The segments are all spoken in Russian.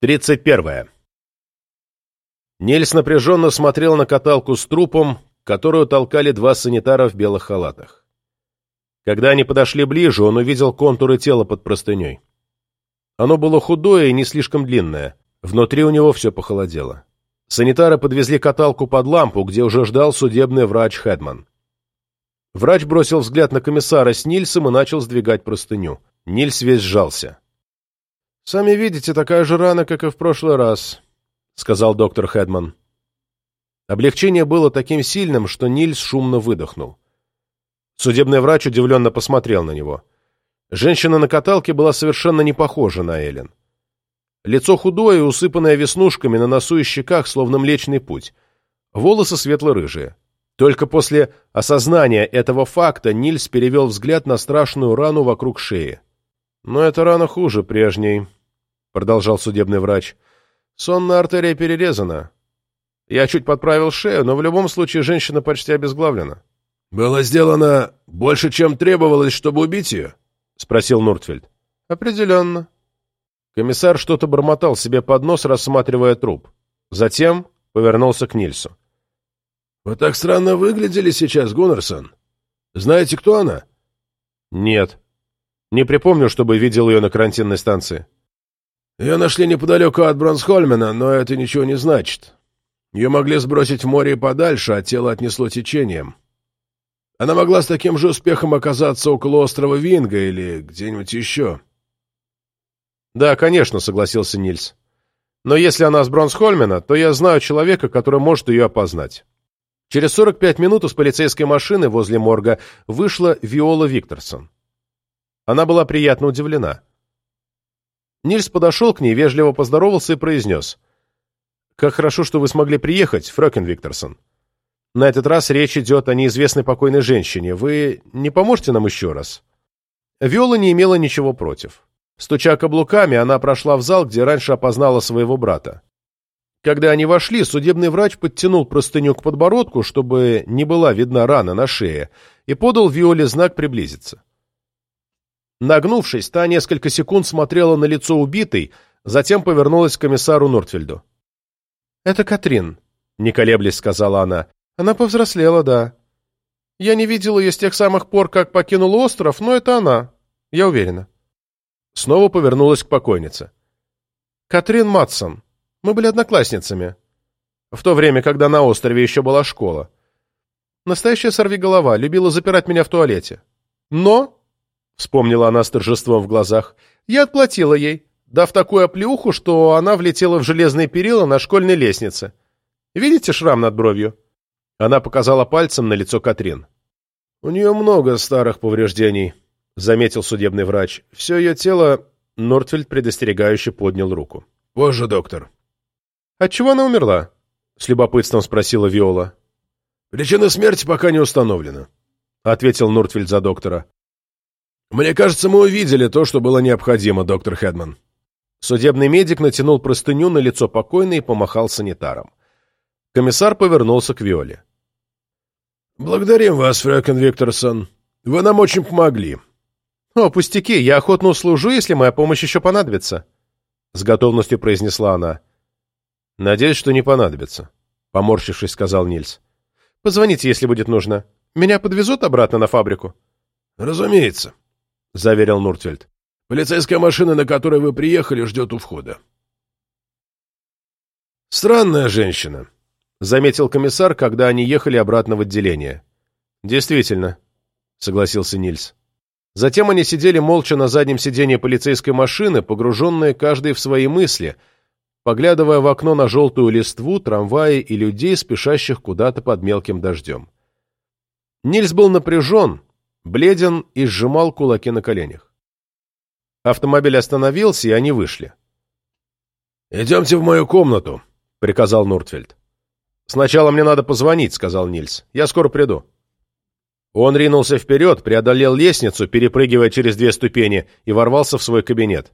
31. Нельс напряженно смотрел на каталку с трупом, которую толкали два санитара в белых халатах. Когда они подошли ближе, он увидел контуры тела под простыней. Оно было худое и не слишком длинное. Внутри у него все похолодело. Санитары подвезли каталку под лампу, где уже ждал судебный врач Хедман. Врач бросил взгляд на комиссара с Нильсом и начал сдвигать простыню. Нильс весь сжался. «Сами видите, такая же рана, как и в прошлый раз», — сказал доктор Хедман. Облегчение было таким сильным, что Нильс шумно выдохнул. Судебный врач удивленно посмотрел на него. Женщина на каталке была совершенно не похожа на Эллен. Лицо худое, усыпанное веснушками на носу и щеках, словно Млечный Путь. Волосы светло-рыжие. Только после осознания этого факта Нильс перевел взгляд на страшную рану вокруг шеи. «Но эта рана хуже прежней», — продолжал судебный врач. «Сонная артерия перерезана. Я чуть подправил шею, но в любом случае женщина почти обезглавлена». «Было сделано больше, чем требовалось, чтобы убить ее?» — спросил Нуртфельд. «Определенно», Комиссар что-то бормотал себе под нос, рассматривая труп. Затем повернулся к Нильсу. «Вы так странно выглядели сейчас, Гуннерсон. Знаете, кто она?» «Нет. Не припомню, чтобы видел ее на карантинной станции». «Ее нашли неподалеку от Бронсхольмена, но это ничего не значит. Ее могли сбросить в море подальше, а тело отнесло течением. Она могла с таким же успехом оказаться около острова Винга или где-нибудь еще». «Да, конечно», — согласился Нильс. «Но если она с Бронсхольмена, то я знаю человека, который может ее опознать». Через 45 минут из полицейской машины возле морга вышла Виола Викторсон. Она была приятно удивлена. Нильс подошел к ней, вежливо поздоровался и произнес. «Как хорошо, что вы смогли приехать, Фрёкен Викторсон. На этот раз речь идет о неизвестной покойной женщине. Вы не поможете нам еще раз?» Виола не имела ничего против. Стуча каблуками, она прошла в зал, где раньше опознала своего брата. Когда они вошли, судебный врач подтянул простыню к подбородку, чтобы не была видна рана на шее, и подал Виоле знак приблизиться. Нагнувшись, та несколько секунд смотрела на лицо убитой, затем повернулась к комиссару Нортфельду. «Это Катрин», — не колеблясь сказала она. «Она повзрослела, да. Я не видела ее с тех самых пор, как покинула остров, но это она, я уверена». Снова повернулась к покойнице. «Катрин Матсон. Мы были одноклассницами. В то время, когда на острове еще была школа. Настоящая сорвиголова, любила запирать меня в туалете. Но, — вспомнила она с торжеством в глазах, — я отплатила ей, дав такую оплеуху, что она влетела в железные перила на школьной лестнице. Видите шрам над бровью?» Она показала пальцем на лицо Катрин. «У нее много старых повреждений», — заметил судебный врач. «Все ее тело...» Нортфельд предостерегающе поднял руку. «Позже, доктор». «Отчего она умерла?» — с любопытством спросила Виола. «Причина смерти пока не установлена», — ответил Нортфельд за доктора. «Мне кажется, мы увидели то, что было необходимо, доктор Хедман». Судебный медик натянул простыню на лицо покойной и помахал санитаром. Комиссар повернулся к Виоле. «Благодарим вас, Фрэкен Викторсон. Вы нам очень помогли. «О, пустяки, я охотно услужу, если моя помощь еще понадобится», — с готовностью произнесла она. «Надеюсь, что не понадобится», — поморщившись, сказал Нильс. «Позвоните, если будет нужно. Меня подвезут обратно на фабрику?» «Разумеется», — заверил Нуртвельд. «Полицейская машина, на которой вы приехали, ждет у входа». «Странная женщина», — заметил комиссар, когда они ехали обратно в отделение. «Действительно», — согласился Нильс. Затем они сидели молча на заднем сиденье полицейской машины, погруженные каждый в свои мысли, поглядывая в окно на желтую листву, трамваи и людей, спешащих куда-то под мелким дождем. Нильс был напряжен, бледен и сжимал кулаки на коленях. Автомобиль остановился, и они вышли. «Идемте в мою комнату», — приказал Нуртфельд. «Сначала мне надо позвонить», — сказал Нильс. «Я скоро приду». Он ринулся вперед, преодолел лестницу, перепрыгивая через две ступени, и ворвался в свой кабинет.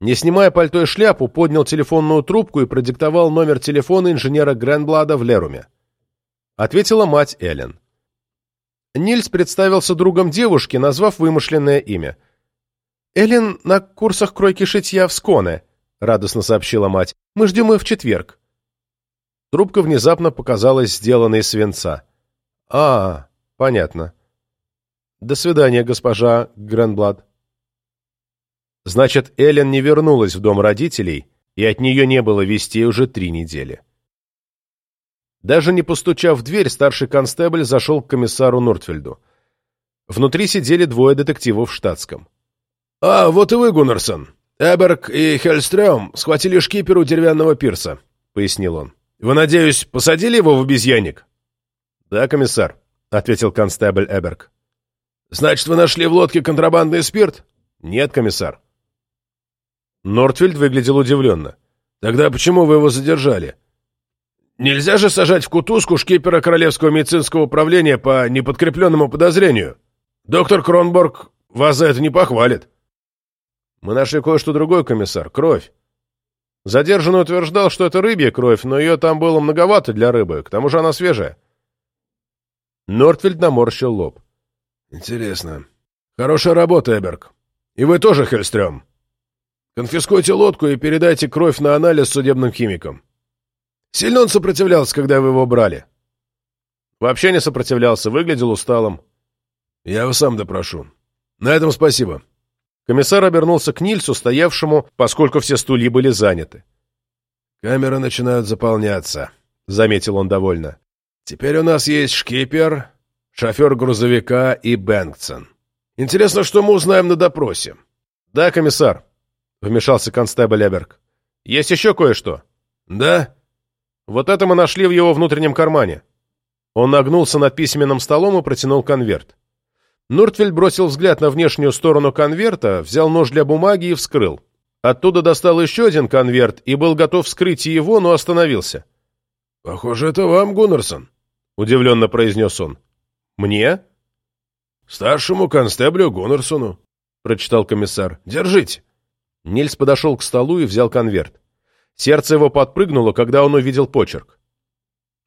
Не снимая пальто и шляпу, поднял телефонную трубку и продиктовал номер телефона инженера Гренблада в Леруме. Ответила мать Эллен. Нильс представился другом девушки, назвав вымышленное имя. «Эллен на курсах кройки шитья в Сконе. — радостно сообщила мать. «Мы ждем ее в четверг». Трубка внезапно показалась сделанной из свинца. «А, понятно. До свидания, госпожа Гренблад». Значит, Эллен не вернулась в дом родителей, и от нее не было вестей уже три недели. Даже не постучав в дверь, старший констебль зашел к комиссару Нортфельду. Внутри сидели двое детективов в штатском. «А, вот и вы, Гуннерсон. Эберг и Хельстрём схватили шкипер у деревянного пирса», — пояснил он. «Вы, надеюсь, посадили его в обезьянник?» «Да, комиссар», — ответил констебль Эберг. «Значит, вы нашли в лодке контрабандный спирт?» «Нет, комиссар». Нортфельд выглядел удивленно. «Тогда почему вы его задержали?» «Нельзя же сажать в кутузку шкипера Королевского медицинского управления по неподкрепленному подозрению. Доктор Кронборг вас за это не похвалит». Мы нашли кое-что другое, комиссар. Кровь. Задержанный утверждал, что это рыбья кровь, но ее там было многовато для рыбы. К тому же она свежая. Нортфельд наморщил лоб. Интересно. Хорошая работа, Эберг. И вы тоже, Хельстрём. Конфискуйте лодку и передайте кровь на анализ судебным химикам. Сильно он сопротивлялся, когда вы его брали? Вообще не сопротивлялся, выглядел усталым. Я его сам допрошу. На этом спасибо. Комиссар обернулся к Нильсу, стоявшему, поскольку все стулья были заняты. «Камеры начинают заполняться», — заметил он довольно. «Теперь у нас есть шкипер, шофер грузовика и Бэнксон. Интересно, что мы узнаем на допросе?» «Да, комиссар», — вмешался констебль Эберг. «Есть еще кое-что». «Да?» «Вот это мы нашли в его внутреннем кармане». Он нагнулся над письменным столом и протянул конверт. Нортфельд бросил взгляд на внешнюю сторону конверта, взял нож для бумаги и вскрыл. Оттуда достал еще один конверт и был готов вскрыть его, но остановился. — Похоже, это вам, Гуннерсон, — удивленно произнес он. — Мне? — Старшему констеблю Гуннерсону, — прочитал комиссар. — Держите. Нильс подошел к столу и взял конверт. Сердце его подпрыгнуло, когда он увидел почерк.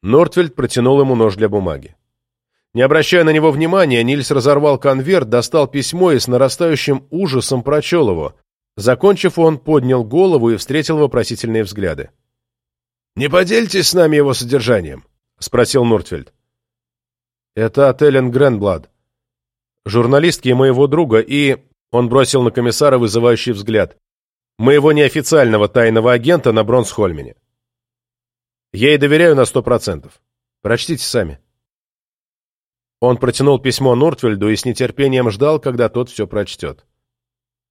Нортфельд протянул ему нож для бумаги. Не обращая на него внимания, Нильс разорвал конверт, достал письмо и с нарастающим ужасом прочел его. Закончив, он поднял голову и встретил вопросительные взгляды. «Не поделитесь с нами его содержанием?» — спросил Нортфельд. «Это от Эллен Гренблад. Журналистки моего друга и...» Он бросил на комиссара вызывающий взгляд. «Моего неофициального тайного агента на Бронсхольмене. Я ей доверяю на сто процентов. Прочтите сами». Он протянул письмо Нортвельду и с нетерпением ждал, когда тот все прочтет.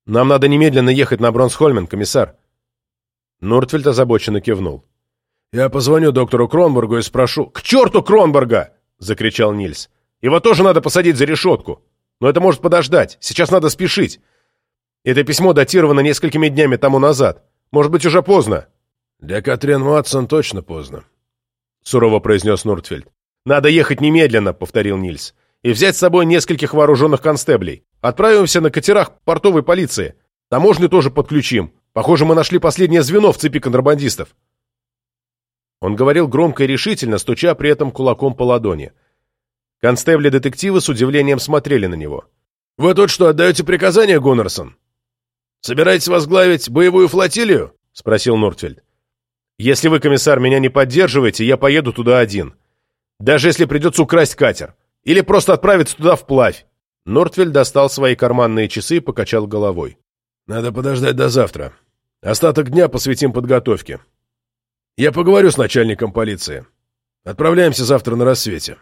«Нам надо немедленно ехать на Бронсхольмен, комиссар». Нортвельд озабоченно кивнул. «Я позвоню доктору Кронбергу и спрошу...» «К черту Кронберга!» — закричал Нильс. «Его тоже надо посадить за решетку. Но это может подождать. Сейчас надо спешить. Это письмо датировано несколькими днями тому назад. Может быть, уже поздно». «Для Катрин Матсон точно поздно», — сурово произнес Нортфельд. «Надо ехать немедленно», — повторил Нильс, «и взять с собой нескольких вооруженных констеблей. Отправимся на катерах портовой полиции. Таможню тоже подключим. Похоже, мы нашли последнее звено в цепи контрабандистов». Он говорил громко и решительно, стуча при этом кулаком по ладони. Констебли-детективы с удивлением смотрели на него. «Вы тут что, отдаете приказания, Гуннерсон? Собираетесь возглавить боевую флотилию?» — спросил Нортфельд. «Если вы, комиссар, меня не поддерживаете, я поеду туда один. Даже если придется украсть катер. Или просто отправиться туда вплавь. Нортвель достал свои карманные часы и покачал головой. «Надо подождать до завтра. Остаток дня посвятим подготовке. Я поговорю с начальником полиции. Отправляемся завтра на рассвете».